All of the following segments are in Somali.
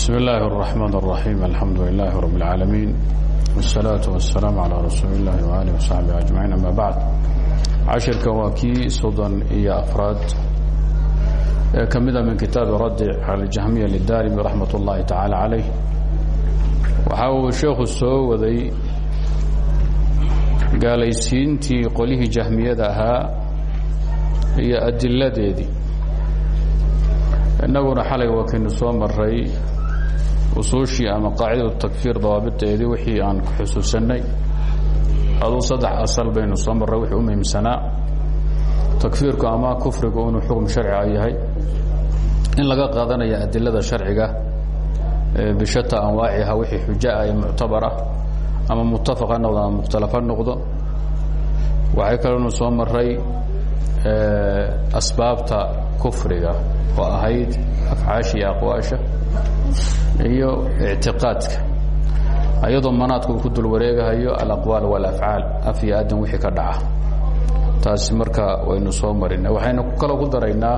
بسم الله الرحمن الرحيم الحمد لله رب العالمين والصلاة والسلام على رسول الله وآله وصحبه أجمعين أما بعد cashirka waa kii soddon iyo afraad ee ka mida min kitaabi raddi cala aljahmiya lidarimi raxmat ullaahi tacaala calayh waxa uu sheekhu soo waday gaalaysiintii qolihii jahmiyada ahaa iyo adiladeedii innaguna xalay waa kaynu soo maray usuushii ama qaacidatu takfiir dawaabiteedii wixii aan ku xusuusanay aduu saddex asal baynu soo marray wixii u muhiimsanaa. Takfiirku ama kufrigu inuu xukm sharciga yahay. In laga qaadanaya adilada sharciga bishata anwaaciha wixii xuja ah ee muctabar ah ama muttafaq ha noqdo ama mukhtalaf ha noqdo. Waxay kalonu soo maray asbaabta kufriga oo ahayd afcaasha iyo aqwaasha iyo ictiqaadka ayadoo manaadku uu ku dul wareegahayo alaqwaal walafcaal af iyo adan wixii ka dhaca. Taasi marka waynu soo marina waxaynu kaloo ku daraynaa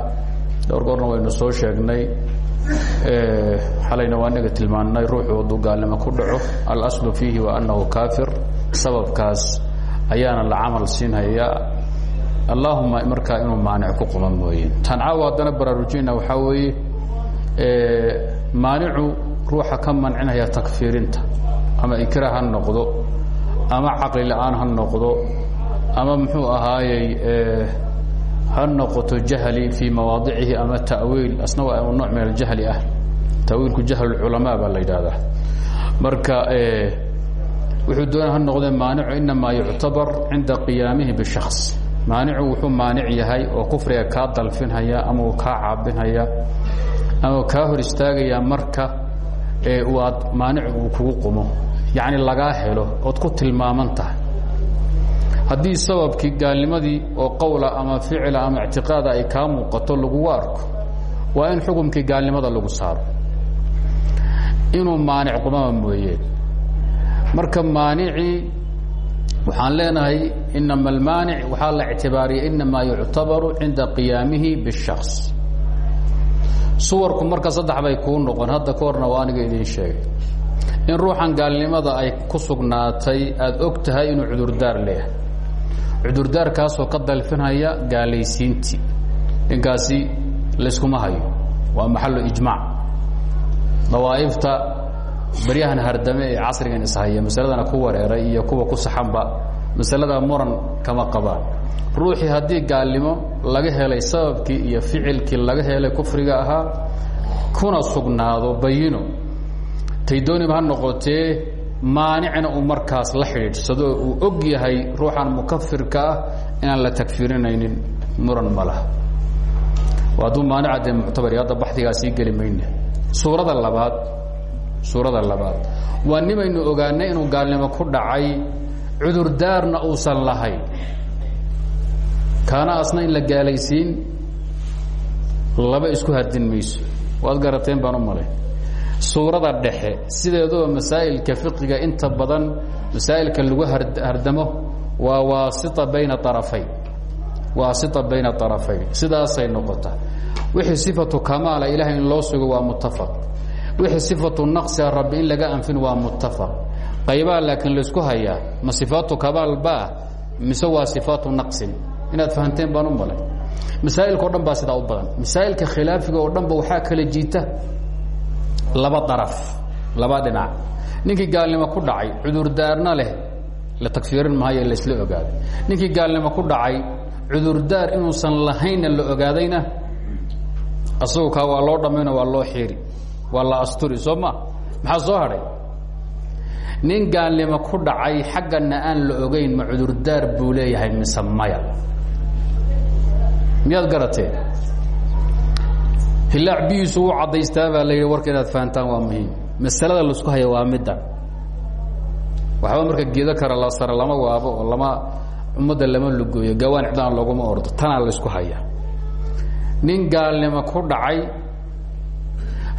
dhowr goorna waynu soo sheegnay xalayna waa inaga tilmaannay ruuxu hadduu gaalnimo ku dhaco. Alaslu fiihi wa annahu kaafir. Sababkaas ayaana la camal siinhaya allaahuma markaa inuu maanic ku quba mooye. Tan caawa haddana baraarujinna waxaa weeye maanicu ruuxa ka mancinaya takfiirinta. Ama ikra ha noqdo ama caqli la'aan ha noqdo ama muxuu ahaayey ha noqoto jahli fii mawaadicihi ama ta'wiil. Asna waa nooc min aljahli ah. Tawiilku jahl culamaa baa la yidhaahdaa. Marka wuxuu doona ha noqdee maanicu inamaa yuctabar cinda qiyaamihi bishaks maanicu wuxuu maanic yahay oo kufriga kaa dalfinhaya ama uu kaa caabinhaya ama kaa hor istaagaya marka aad maanic uu kugu qumo. Yacni lagaa helo ood ku tilmaaman tahay. Haddii sababkii oo qowla ama ficila ama ictiqaada ay kaa muuqato lagugu arko waa in xukumkii gaalnimada lagu saaro. Inuu maanic qumama mooyeen marka maanicii waxaan leenahay inama almaanic waxaa la ictibaariya inamaa yuctabaru cinda qiyaamihi bishaks suwarku marka saddex bay kuu noqon. Hadda ka horna waa aniga idiin sheegay. In ruuxan gaalnimada ay ku sugnaatay aada og tahay inuu cudurdaar leeyahay. Cudurdaarkaasoo ka dalfinhaya gaalaysiintii. Ninkaasi layskuma hayo. Waa maxalu ijmaac. Dawaa'ifta baryahan hardame ee casrigan ishaya masaladana ku wareeray iyo kuwa ku saxanba masalada muran kama qabaan ruuxii haddii gaalnimo laga helay sababkii iyo ficilkii laga helay kufriga ahaa kuna sugnaado bayino. Taydooniba ha noqotee maanicna uu la xidhiidhsado uu og yahay ruuxan mukafirka ah inaan la takfirinaynin muran ma laha. Hadduu maanica dee muctabari hadda baxdigaa suurada labaad suurada labaad. Waa nimaynu ogaanay inuu gaalnimo ku dhacay cudurdaarna uusan lahayn kaana asna in la gaalaysiin laba isku hardin mayso. Waad garateen baan u malay. Suurada dhexe sideeduba masaa'ilka fiqiga inta badan masaa'ilka lagu hardamo waa waasita bayna arafayn waasita bayna arafayn sidaasay noqotaa. Wixii sifatu kamaala ilahay in loo sugo waa muttafaq. Wixii sifatu naqsia rabbi in laga anfin waa muttafaq. Qaybaa laakiin laysku hayaa ma sifaatu kamaal baa? Mise waa sifaatu naqsin inaad fahanteen baan u malay. Masaa'ilka o dhan baa sidaa u badan. Masaa'ilka khilaafiga oo dhan ba waxaa kala jiita laba daraf laba dhinac. Ninkii gaalnimo ku dhacay cudurdaarna leh la tagfiirin maayo laysla ogaaday ninkii gaalnimo ku dhacay cudurdaar inuusan lahaynna la ogaadayna asagu kaa waa loo dhammayno waa loo xiiri waa la asturi soo ma? Maxaa soo hadhay? Nin gaalnimo ku dhacay xaggana aan la ogayn ma cudurdaar buu leeyahay mise maya miyaad garateen hilaac bihiisu u caddaystaa baa la yidhi warka inaad fahantaan waa muhiim. Masalada la isku haya waa middan waxba marka geedo kara la sara lama waabo oo lama ummadda lama lugooyo gawaan cidaan looguma ordo. Tanaa laysku haya. Nin gaalnimo ku dhacay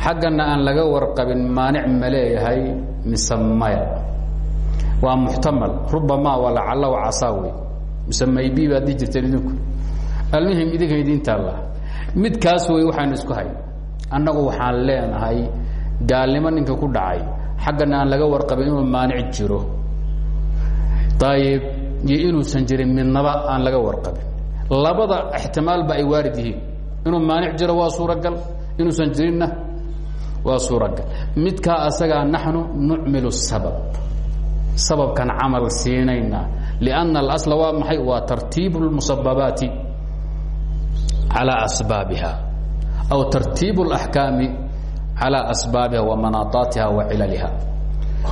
xaggana aan laga warqabin maanic ma leeyahay mise maya. Waa muxtamal. Rubamaa waa lacalla wa casaa wey mise maybi baad dhihi jirteen idinku almuhim idinka idiin taalla midkaas wey waxaanu isku hay. Annagu waxaan leenahay gaalnimo ninka ku dhacay xaggana aan laga warqabin inuu maanic jiro. Ayib iyo inuusan jirin midnaba aan laga warqabin. Labada ixtimaalba ay waarid yihiin. Inuu maanic jiro waa suuragal inuusan jirinna waa suuragal. Midkaa asagaa naxnu nucmilu sabab. Sababkan camal siinayna lianna alasla waa maxay? Waa tartiibu lmusababaati calaa asbaabiha aw tartiibu اlaxkaami calaa asbaabiha wa manaataatiha wa cilaliha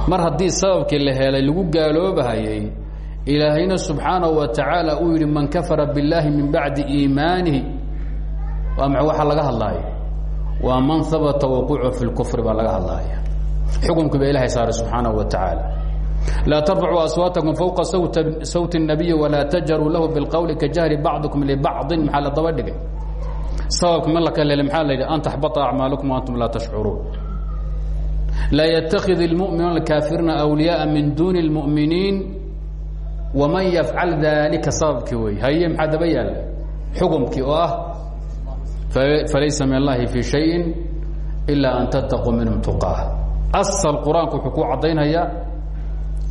mar haddii sababkii la helay lagu gaaloobahayay ilaahayna subxaanaه wa tacaala uu yidhi man kafara biاllaahi min bacdi iimaanihi waa ma waxa laga hadlaayo waa man habata waquucu fi اlkufri baa laga hadlaaya xukunkii ba ilahay saaray subxaanaه wa tacaala laa tarfacuu aswaatakum fowqa sawti الnabiyi walaa tajharuu lahu biاlqowli kajahri bacdikum libacضin maxaa la daba dhigay sababka ma la kalele maxaa la yidhi an taxbata acmaalukum waantum laa tashcuruun laa ytakid اlmuminuuna اkaafiriina awliyaءa min duuni اlmuminiin waman yafcal dalika sababkii wey haye maxaa daba yaalla xukumkii oo ah falaysa min allahi fii shayin ilaa an tattaquu minhum tuqaa asal qur-aanku wuxuu ku caddaynhayaa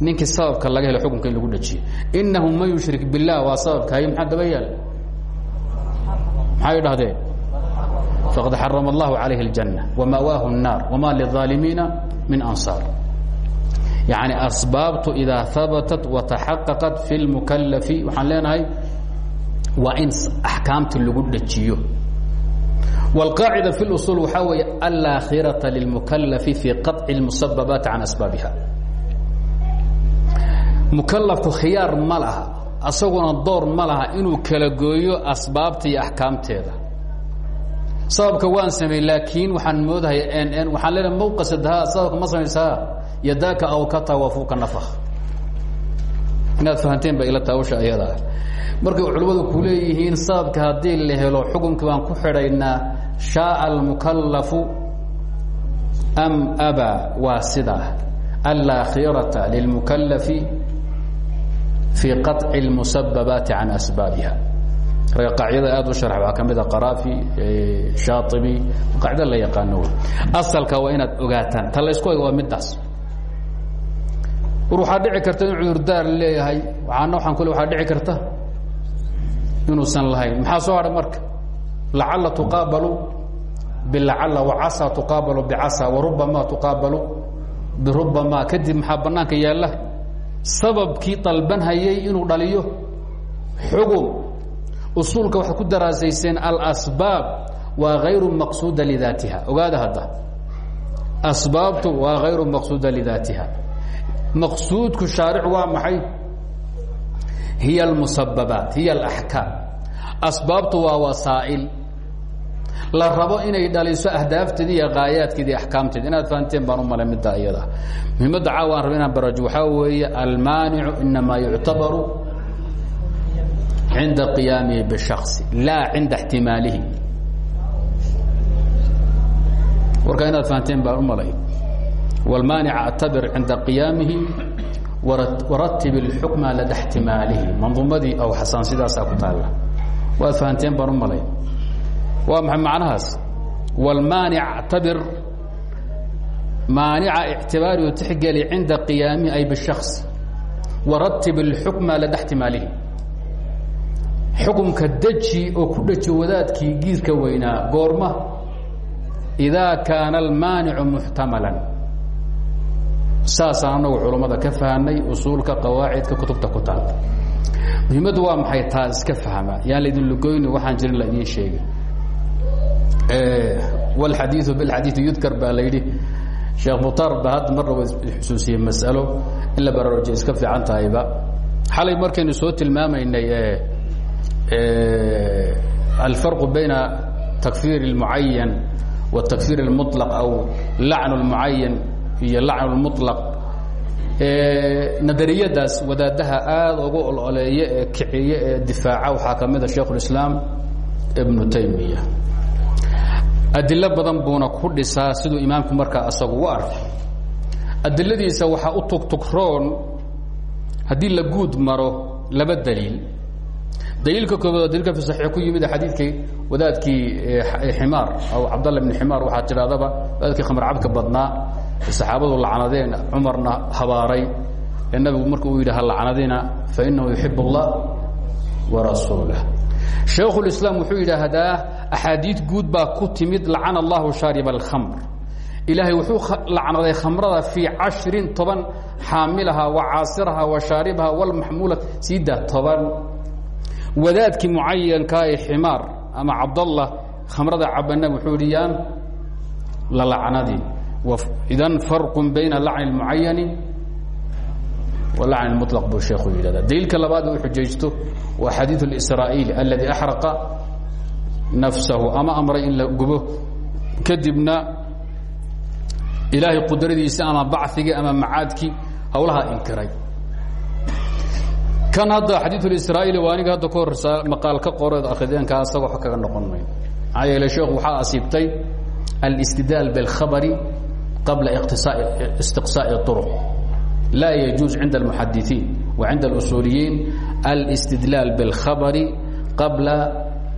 ninkii sababka laga helo xukunka in lagu dhajiyo inahu man yushrik biاllah waa sababka haye maxaa daba yaalla maxay dhahdeen faqad xarama allahu calayhi اljanة wamawaahu الnaar wma lلظaalimiina min ansaar yani asbaabtu idaa habatat wataxaqaqat fi اlmukalafi waxaan leenahay waa in axkaamta lagu dhajiyo wاlqaacida fi اlusul waxaa weeye anlaa khirata lilmukalafi fi qaطci اlmusababaati can asbaabiha mukalafku khiyaar ma laha asaguna door ma inuu kala gooyo asbaabta iyo axkaamteeda. Sababka waan samey laakiin waxaan moodahay n waxaan leenahay mawqasadaha sababka ma samaysaa? Yadaaka aw kata wafuuka nafak inaad fahanteen ba ila taawasha ayadaa markay culimmadu ku leeyihiin sababka haddii la helo xukunkii baan ku xidhaynaa shaaa almukallafu am abaa waa sidaa anlaa khirata lilmukallafi fii qaطci اlmusababaati can asbaabiha ragga qaacidada aad u sharx waxaa ka mida qaraafi shaaibi qaacida la yaqaano wey asalka waa inaad ogaataan ta laysku eg waa midaas war waxaa dhici karta in cudurdaar leeyahay waxaana waaan kule waxaa dhici karta inuusan lahayn maxaa soo hadha marka lacala tuqaabalu bilacala wacasa tuqaabalu bicasa warubama tuqaabalu birubama kadib maxaa banaanka yaalla sababkii dalban hayay inuu dhaliyo? Xugum usuulka waxaad ku daraasayseen alasbaab waa hayru maqsuuda lidaatiha. Ogaada hadda. Asbaabtu waa hayru maqsuuda lidaatiha. Maqsuudku shaaric waa maxay? Hiy almusababaat hiy alaxkaam asbaabtu waa wasaa'il la rabo inay dhaliso ahdaafteedi iyo qaayaadkeedi axkaamteed. Inaad fahanteen baan u mala midda iyada. Muhimadda caawa aan raba inaan barajo waxaa weeye almaanicu inamaa yuctabaru cinda qiyaamihi bishasi laa cinda ixtimaalihi warkaa inaad fahanteen baan u malay. Wlmaanic actabir cinda qiyaamihi waratib اlxukma lada اxtimaalihi manduumadii aw xasan sidaasaa ku taalla. Waad fahanteen baan u malay waa maxay macnahaas wاlmaanic actabir maanica ictibaarihu tixgeli cinda qiyaamihi ay bishaks waratib اlxukma lada اxtimaalihi xukumka deji oo ku dheji wadaadkii giirka weynaa goorma idaa kaana almaanicu muxtamalan saasaan anagu culammada ka fahanay usuulka qawaacidka kutubta ku taal muhiimaddu waa maxay taa iska fahma yaan laydin lugoyni waxaan jirin la idiin sheegi wاlxadiiu biاlxadiiu yudkar baa la yidhi sheekh mukhtaar ba hadda mar raba xusuusiyey mas'alo in la baraarujiya iska fiican tahayba xalay markaynu soo tilmaamaynay alfarqu bayna takfiir اlmucayan wاtakfiir اlmuطlaq aw lacn اlmucayan iyo lacn اlmuطlaq nadariyadaas wadaadaha aada uga ololeeya ee kiciye ee difaaca waxaa ka mida shaikh اlislaam ibnu taymiya adilo badan buuna ku dhisaa siduu imaamku markaa asagu u arkay adiladiisa waxaa u tugtugroon haddii la guud maro laba daliil. Daliilka koobaad oo daliilka fi saxiix ku yimid xadiidkii wadaadkii ximaar aw cabdalla bni ximaar waxaa tidhahdaba wadaadkii khamar cabka badnaa saxaabadu lacnadeen cumarna habaaray ee nabigu marka uu yidhi ha lacnadina fa inahu yuxib اllah wa rasuulah shaykhulislaam wuxuu yidhaahdaa axaadiid guud baa ku timid lacana allahu shaarib alkhamr. Ilaahay wuxuu lacnaday khamrada fii cashrin toban xaamilaha wa caasiraha wa shaaribaha wlmaxmuula siida toban. Wadaadkii mucayankaa ee ximaar ama cabdallah khamrada cabana wuxuu hi yaan la lacnadin. Idan farqu bayna lacni اmucayani walacni mulaq buu sheekhu yidhahda daliilka labaad uu xujaysto waa xadiiu israa'iil aladi axraqa nafsahu ama amray in la gubo kadibna ilaahay qudradiisa ama bacigii ama macaadkii hawlaha inkiray kan hadda xadiiثulisraa'iili waa aniga hadda ka hor maqaal ka qoreed akrideenkaa asagoo wax kaga noqon mayn maxaa yeele sheekhu waxaa asiibtay alاstidlaal bاlkhabari qabla istiqsaaءi طuruq laa yajuuز cinda اlmuxadiثiin wa cinda اlusuuliyiin alاstidlaal bاlkhabari qabla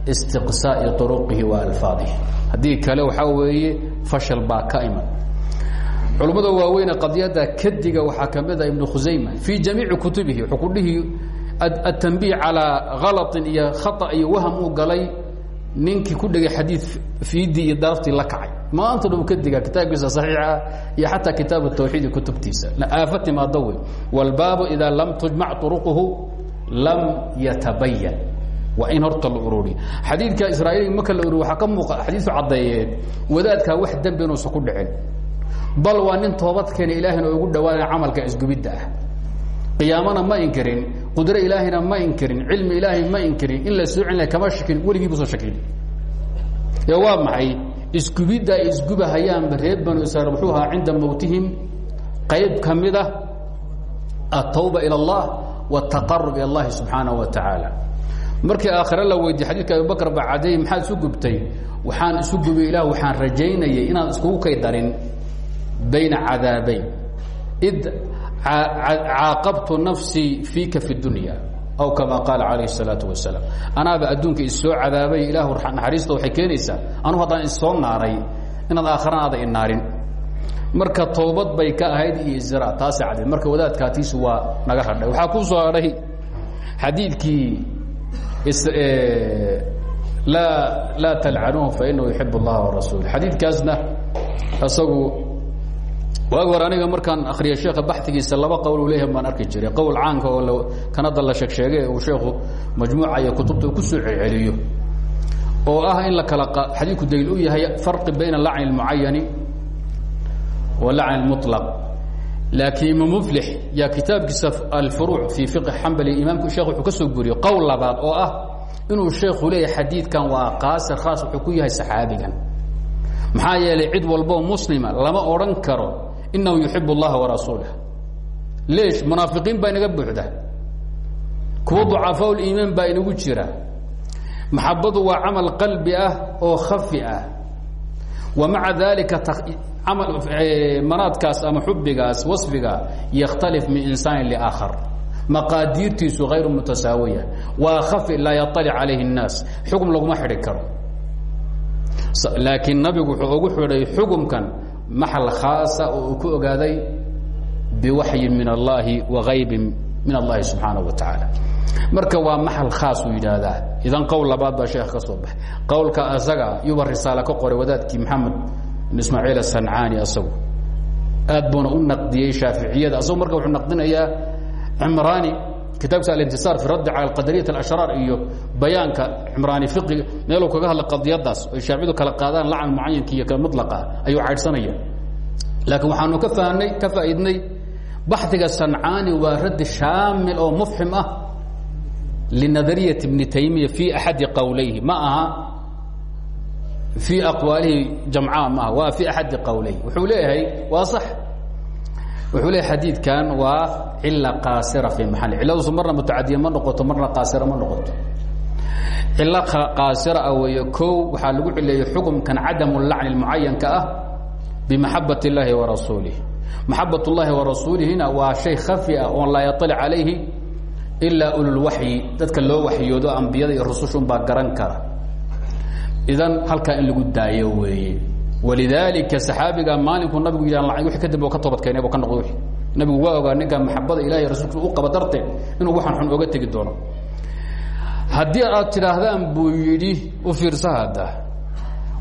istiqsaai ruqihi wa alfaadihi haddii kale waxaa weeye fashal baa ka iman. Culummada waaweyne qadiyada kadiga waxaa ka mid ah ibnu khusayma fii kutubihi xukudhihii atanbiih calaa halain iyo khata iyo waham uu galay ninkii ku dhegay xadiid fiidii iyo daraftii la kacay. Maanta dhow kadiga kitaabkiisa saxiixa iyo xataa kitaabu tawxiidi kutubtiisa. Aafo timaado wey walbaabu idaa lam tujmac turuquhu lam yatabayan waa in horta la ururiyo xadiidka israa'iil marka la ururiyo waxaa ka muuqa xadiisu caddeeyeen wadaadkaa wax dembi inuusan ku dhicin. Bal waa nin toobadkeena ilaahayna ugu dhawaanaya camalka isgubidda ah. Qiyaamana ma inkirin qudro ilaahayna ma inkirin cilmi ilaahay ma inkirin in la soo celina kama shakin weligiibuusan shakin. Ee waa maxay? Isgubidda ay isgubahayaanba banu israiil muxuu ahaa cinda mowtihim qayb ka mid ah ila allah wataqarub ila allahi subxaanahu wa tacaala markii aakhire la weydiye xadiidka abibakr bacadey maxaa isu gubtay? Waxaan isu gubay ilaah waxaan rajaynayay inaan iskugu kay darin bayna cadaabayn. Id caaqabtu nafsii fiika fi dunya. Aw kama qaala calayh الsalaau wasalaam. Anaaba adduunka issoo cadaabay ilaahu naxariista waxay keenaysaa. Anu haddaan issoo naaray inaad aakharana aada inaarin marka toobad bay ka ahayd iyo zira taasa cadayd marka wadaadkaatiisu waa naga hadhay waxaa ku soo hadhay xadiidkii laa laa talcanuuhum fainahu yuxib اllaha warasuul xadiidkaasna isagu waag hor aniga markaan akriya sheeka baxigiisa laba qowl u leeyahay baan arki jiray qowl caanka oo kanada la sheeg sheegay uu sheekhu majmuuca iyo kutubta ku soo celceliyo oo ah in la kala xadiidku daliil u yahay farqi bayna lacni اlmucayani wa lacni اlmuطlaq laakiin imaam muflix yaa kitaabkiisa alfuruuc fii fiqi xambali imaamku sheekh wuxuu ka soo guriyey qowl labaad oo ah inuu sheekhu leeyahay xadiidkan waa qaasir khaas wuxuu ku yahay saxaabigan. Maxaa yeelay cid walboo muslima lama odhan karo inahu yuxib اllaha warasuulah leesh munaafiqiin baa inaga buuxda. Kuwa ducafaa liimaan baa inagu jira. Maxabadu waa camal qalbi ah oo khafi ah wa maca dalika manaadkaas ama xubigaas wasfiga yakhtalif min insaan liaakhar maqaadiirtiisu hayru mutasaawiya waa khafi laa yaطalic calayhi الnaas xukm laguma xidhi karo laakiin nabigu wuxuu ugu xidhay xukumkan maxal khaasa oo uu ku ogaaday biwaxyin min allahi wa haybin min allahi subxaanaه wa tacaala marka waa maxal khaas uu yidhaahdaa idan qowl labaad baa sheekh ka soo baxay qowlka asaga yuba risaale ka qoray wadaadkii maxamed ismaaciil asancaani asagu aad buuna u naqdiyey shaaficiyada asagu marka wuxuu naqdinayaa cimraani kitaabkiisa alintisaar fi raddi cala qadariyat alashraar iyo bayaanka cimraani fiqiga meeluu kaga hadlay qadiyadaas oy shaaficiyadu kala qaadaan lacan mucayanka iyo ka mutlaqa ayuu caydhsanaya laakiin waxaanu ka fahnay ka faa'iidnay baxdiga sancaani waa raddi shaamil oo mufxim ah linadariyaة bni taymiya fii axadi qowlayhi ma aha fii aqwaalihi jamca maaha waa fii axadi qowlayhi wuxuu leeyahay waa sax. Wuxuu leeyahay xadiidkan waa cila qaasira fii maxali cilladusu marna mutacadiya ma noqoto marna qaasira ma noqoto. Cilo qaasira ah weeye kow waxaa lagu cileeyey xukumkan cadamu lacni mucayanka ah bimaxabat اllaahi wa rasuulih maxabat اllahi wa rasuulihina waa shay khafi ah oon laa yaطalic calayhi ilaa ululwaxyi dadka loo waxyoodo ambiyada iyo rusushun baa garan kara idan halkaa in lagu daayo weeye walidaalika saxaabiga maalinkuu nabigu wii kadib ka toobadkeenay ka noqdo wii nabigu waa ogaa ninka maxabada ilahi rasuulkiisa u qaba darteed inuu waxaan xun oga tegi doono haddii aad tidhaahdaan buu yidhi u fiirsa hadda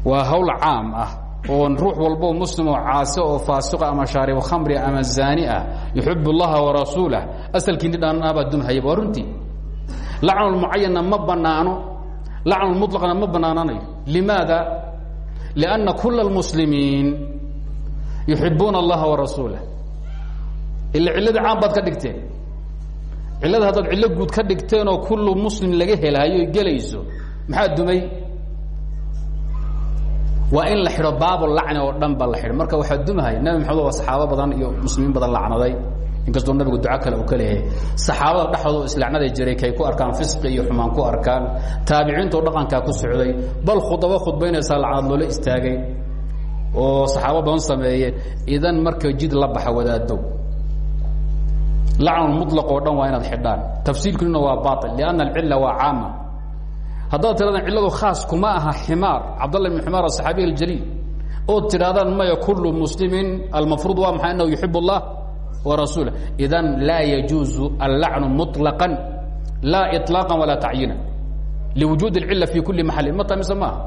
waa hawl caam ah oon ruux walbo muslimoo caaso oo faasiqa ah ama shaaribu khamri ah ama zaani ah yuxib اllaha warasuulah asalkiini dhaanabaa dunhaya waa runtii. Lacnulmucayanna ma banaano lacnulmulaqna ma banaananayo limaada? Lianna kula اlmuslimiin yuxibuuna allaha warasuulah ila cilladii caan baad ka dhigteen. Cillada haddaad cillo guud ka dhigteenoo kullu muslim laga helaayo gelayso maxaa dumay? Waa in la xidho baabo lacni oo dhan ba la xidho. Marka waxaa dumahaya nabi maxamed waa saxaabo badan iyo muslimiin badan lacnaday. Inkastoo nabigu duco kale uu ka leeyahay. Saxaabada dhexdooda islacnada jiray kay ku arkaan fisqi iyo xumaan ku arkaan. Taabiciintoo dhaqankaa ku socday. Bal khudabo khudbaynaysaa lacnad loola istaagay oo saxaabo badan sameeye idan marka jid la baxa wadaadow lacnu mulaq oo dhan waa inaad xidhaan. Tafsiilkunina waa bail lianna alcilla waa caama haddaad tirahdaan cilladu khaas kuma aha ximaar cabdallah ibn ximaar asaxaabiy aljaliil ood tidhahdaan maya kullu muslimin almafruud waa maxay annahu yuxib اllah wa rasuulah idan laa yajuuzu allacnu muطlaqan laa iطlaaqan walaa tacyiinan liwujuudi اlcila fi kuli maxalin ma tamise maaha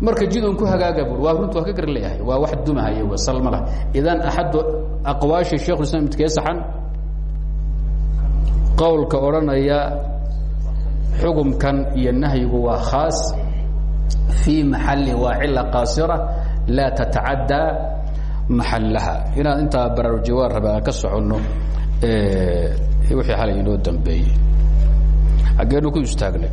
marka jidun ku hagaaga bur waa runtu waa ka gar leeyahay waa wax dumahaya w salmala idan axadu aqwaashi shekh islam midkee saxan qowlka odhanaya xugumkan iyo nahyigu waa khaas fii maxali waa cila qaasira laa tatacaddaa maxalaha inaan intaa baraarujiwaan raba aan ka soconno wixii xalay inoo dambeeyey xaggeenu ku istaagnay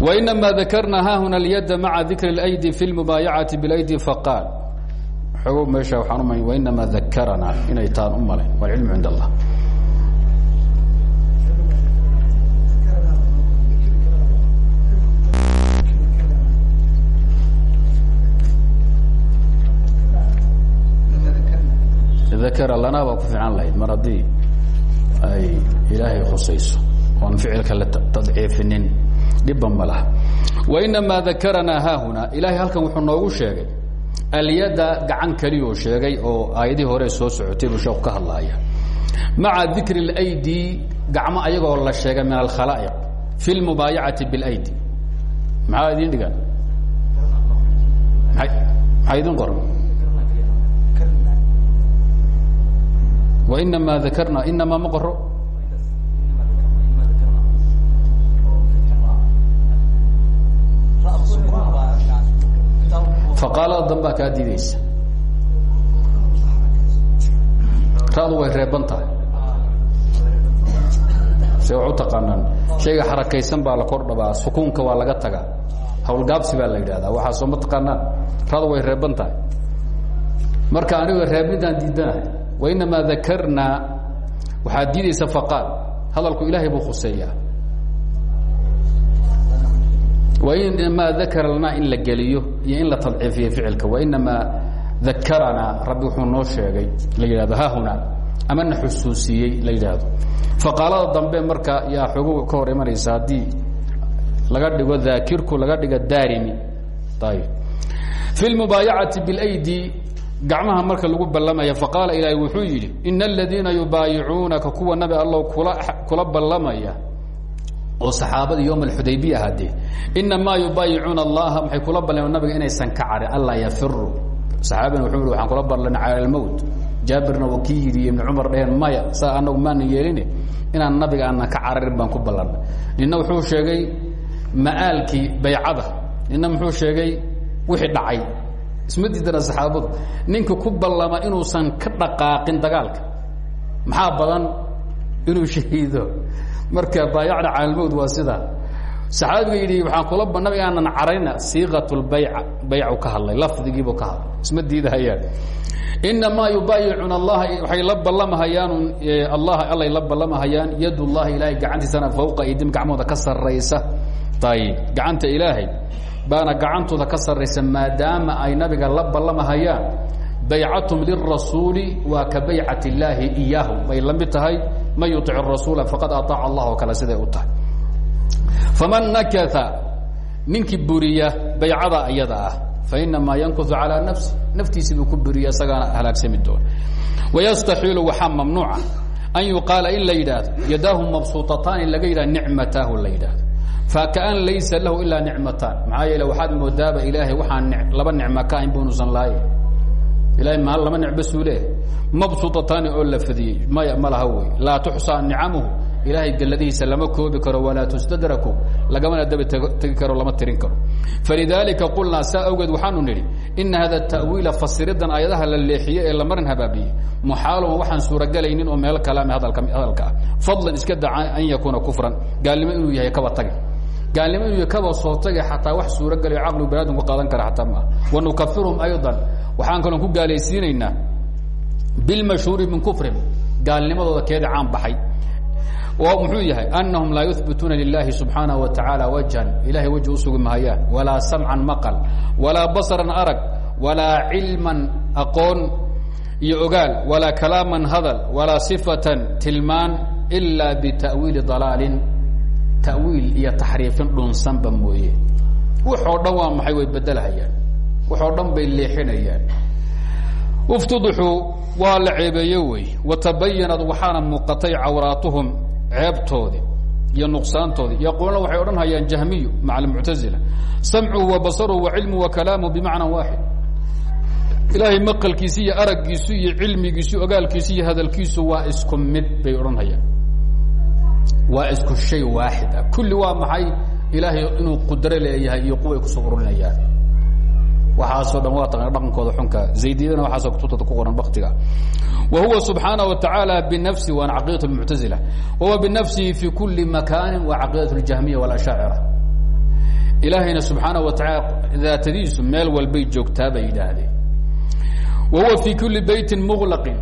وإنما ذكرنا hahuna اليد mعa ذikr الأيدي في المباaيacaةi بالأيدي فقاaل ogo meesha waaan uma وإنama ذakrana inay taan u malayn والعilم عind الlah dakara lana baa ku fiican lahayd. Mar haddii ay ilaahay khusayso oon ficilka la tadciifinin dhibba ma laha. Wainamaa dakaranaa haahuna ilaahay halkan wuxuu noogu sheegay alyadda gacan keliyuu sheegay oo aayadihii hore soo socotay buu sheeku ka hadlaaya. Maca dikri اlaydi gacmo ayagoo la sheegay min alkhalaa'iq fi lmubaayacati biاlaydi maxaa idin dhigan maxaa idin qoran وإنما ذكرنا إنما ma qoro فقاalada danbaa kaa didaysa radu way reeban tahay se wa u taqaanaan shayga xarakaysan baa la kor dhabaa sukuunka waa laga tagaa hawlgaabsi baa la yidhahdaa waxaa soo ma taqaanaan radu way reeban tahay marka aniga reebidaan diidanahay wainamaa dakarnaa waxaad diidaysa faqaal hadalku ilaahay buu khuseeyaa. Wainamaa dakara lanaa in la geliyo iyo in la tadciifiyo ficilka. Wainamaa dakaranaa rabbi wuxuu noo sheegay la yidhahdo hahuna amana xusuusiyey la yidhaahdo. Faqaalada dambe marka yaa xogo ka hor imanaysa haddii laga dhigo daakirku laga dhigo daarimi ayb fi lmubaayacati biاlأydi gacmaha marka lagu ballamaya faqaala ilaahay wuxuu yidhi ina aladiina yubaayicuunaka kuwa nabi allow kula ballamaya. Oo saxaabadii yowm alxudaybiya hadee inamaa yubaayicuuna allaha maxay kula ballameen nabiga inaysan ka carin anlaa yafiru saxaabina wuxuu yidhi waxaan kula ballanay cala almowt jaabirna waa kii yidhi ibni cumar dheheen maya saa anagu maanan yeeline inaan nabiga aanan ka cararin baan ku ballannay nina wuxuu sheegay ma'aalkii baycada. Nina muxuu sheegay wixii dhacay isma diidana saxaabadu. Ninka ku ballama inuusan ka dhaqaaqin dagaalka maxaa badan inuu shahiido? Marka baayacna caalmowd waa sidaa. Saxaabiga yidhi waxaan kula nabiga aanan carayna siiqat lbayca baycu ka hadlay lafdigiibuu ka hadlay. Isma diidahayaan. Inamaa yubaayicuuna allaha waxay la ballamahayaan allah allay la ballamahayaan yad llahi ilaahay gacantiisana fawqa idim gacmooda ka saraysa ayib gacanta ilaahay baana gacantooda ka sarraysa maadaama ay nabiga la ballamahayaan baycatum lirasuuli waa ka baycat illaahi iyaahu. Bay la mid tahay man yuic faqad aaaca allah oo kale siday faman nakaa ninkii buriya baycada iyada ah fainamaa yankusu calىa nafsi naftiisi buu ku buriya isagaana halaagsami doona wayastaxiilu waxaa mamnuuca an yuqaala in la yidhaahdo yadaahu mabsuutataani laga yidhah fakaan laysa lahu ilaa nicmataan maxaa yeele waxaad moodaaba ilaahay waxaan laba nicmo ka ahayn bunuusan laaye ilahay maal laba nicba suu leehay mabsuutataani oo la fadiyey maya ma laha wey laa tuxsaa nicamuhu ilaahay galladihiisa lama koobi karo walaa tustadraku lagamana daba tegi karo lama tirin karo falidaalika qulnaa saa awgeed waxaanu nidhi ina hada ta'wiila fasiridan ayadaha la leexiye ee la marin habaabiyey muxaalun waxaan suuragalaynin oo meel kalaami hadalka ah fadlan iska daca an yakuuna gaalnimo inuu kaba soo tage xataa wax suuragalayo caqligu banaadamku qaadan kara xataa maaha wanukafiruhum aydan. Waxaan kaloon ku gaalaysiinaynaa bilmashhuuri min kufrin. Gaalnimadooda keeda caan baxay. Muxuu yahay? Anahum laa yuhbituuna lilahi subxaanaه wa tacaala wajhan. Ilahay wajh u sugi mahayaan walaa samcan maqal. Walaa basaran arag. Walaa cilman aqoon iyo ogaal. Walaa hadal. Walaa sifatan tilmaan ilaa bita'wiili dalaalin ta'wiil iyo taxriifin dhunsanba mooye. Waxoo dhan waa maxay way bedelhayaan waxoo dhan bay leexinayaan. Uftuduxuu waa la ceebeeye wey. Watabayanad waxaana muuqatay cawraatuhum ceebtoodii iyo nuqsaantoodii yaquuluna waxay odhan hayaan jahmiyu maca almuctazila samcuhu wa basaruhu wa cilmuhu wa kalaamuhu bimacna waaxid. Ilaahay maqalkiisi iyo araggiisu iyo cilmigiisu ogaalkiisu iyo hadalkiisu waa isku mid bay odhan hayaan waa isku shay waaxid ah kulli waa maxay ilaahay inuu qudro leeyahay iyo quway kusoo ururinayaan waxaasoo dhan waa taqana dhaqankooda xunka zaydiyadana waxaasoo kutubtada ku qoran baktiga wa huwa subxaanaه wa tacaala binafsi waana caqiidaة اlmuctazila wahuwa binafsihi fi kuli makaani wa caqiidaة اljahmiya wاlashaacira ilaahayna subxaanaه wa tacaala daatadiisu meel walbay joogtaa bay yidhaahdeen wa huwa fi kuli beytin muglaqin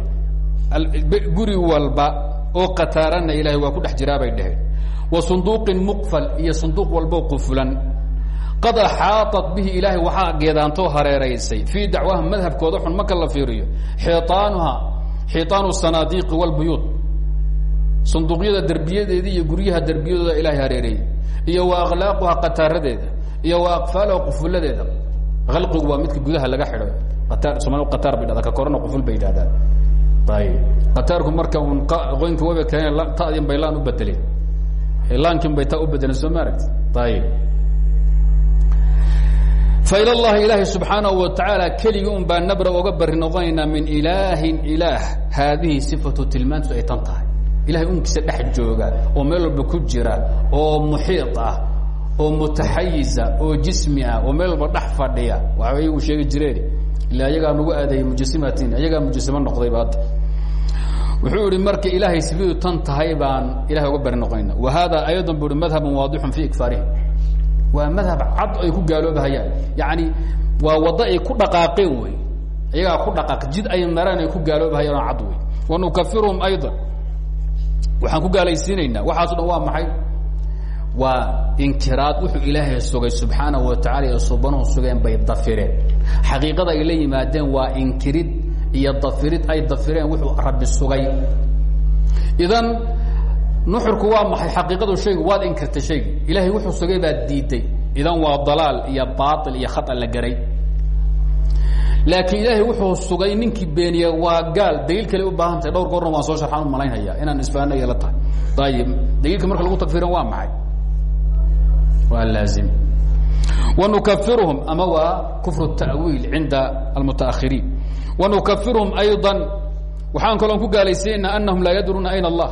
guri walba oo qataarana ilahay waa ku dhex jiraa bay dhaheen. Wa sunduuqin muqfal iyo sunduuq walbo qufulan. Qad axaaطat bihi ilaahay waxaa geedaantoo hareeraysay fii dacwaha madhabkooda xun marka la fiiriyo. Xiaanuha xiaanu sanaadiiqi wاlbuyuud sunduuqyada derbiyadeedii iyo guryaha derbiyadooda ilahay hareereeyey iyo wa akhlaaquha qataaradeeda iyo wa akfaalaha qufuladeeda khalqigu waa midka gudaha laga xidho. Ataar somaali qataar bay ka korana quful bay ayb qataarku marka un qoynka waba keen tadin bay laan u bedeleen laankin bay taa u bedeleen soo ma aragti ayb fail اllahi ilaahi subxaanaه wa tacaala keligii un baa nabra oga bari noqonaynaa min ilaahin ilaah haadihi sifatu tilmaantu ay tan tahay ilahay unkiisa dhex jooga oo meel walba ku jira oo muxiiط ah oo mutaxayiza oo jismi ah oo meel walba dhex fadhiya waxa iyagu sheegi jireen ila iyagaa nagu aadeeyey mujasimatin iyagaa mujasimo noqdayba hadda wuxuu ihi marka ilaahay sibidu tan tahay baan ilahay uga bari noqonayna wa hada aydan bu i madhabun waadixun fi ikfaarihim waa madhab cad ay ku gaaloobahayaan yani waa wado ay ku dhaqaaqeen wey iyagaa ku dhaqaaq jid ay mareen ay ku gaaloobahayaan oo cad wey wanukafirhum aydan. Waxaan ku gaalaysiinaynaa. Waxaaso dhan waa maxay? Waa inkiraad wuxuu ilaahay sugay subxaanaه wa tacala ee subanuhu sugeen bay dafireen. Xaqiiqada ay la yimaadeen waa inkirid iyo dafirid ay dafireen wuxuu rabbi sugay. Idan nuxurku waa maxay? Xaqiiqadu shaygu waad inkirtay shaygi ilahay wuxuu sugay baad diiday. Idan waa dalaal iyo baail iyo khata la garay. Laakiin ilaahay wuxuu sugay ninkii beeniye waa gaal. Daliil kale u baahan tahay. Dhowr goorna waan soo sharxaan u malaynaya inaan isfaano iyo la tahay ayib daliilka marka lagu tagfiran waa maxay waa laazim. Wanukafiruhum ama waa kufru ta'wiil cinda almutaahiriin wanukafiruhum ayضa waxaan kaloon ku gaalaysiinayna anahum laa yadruuna ayna allah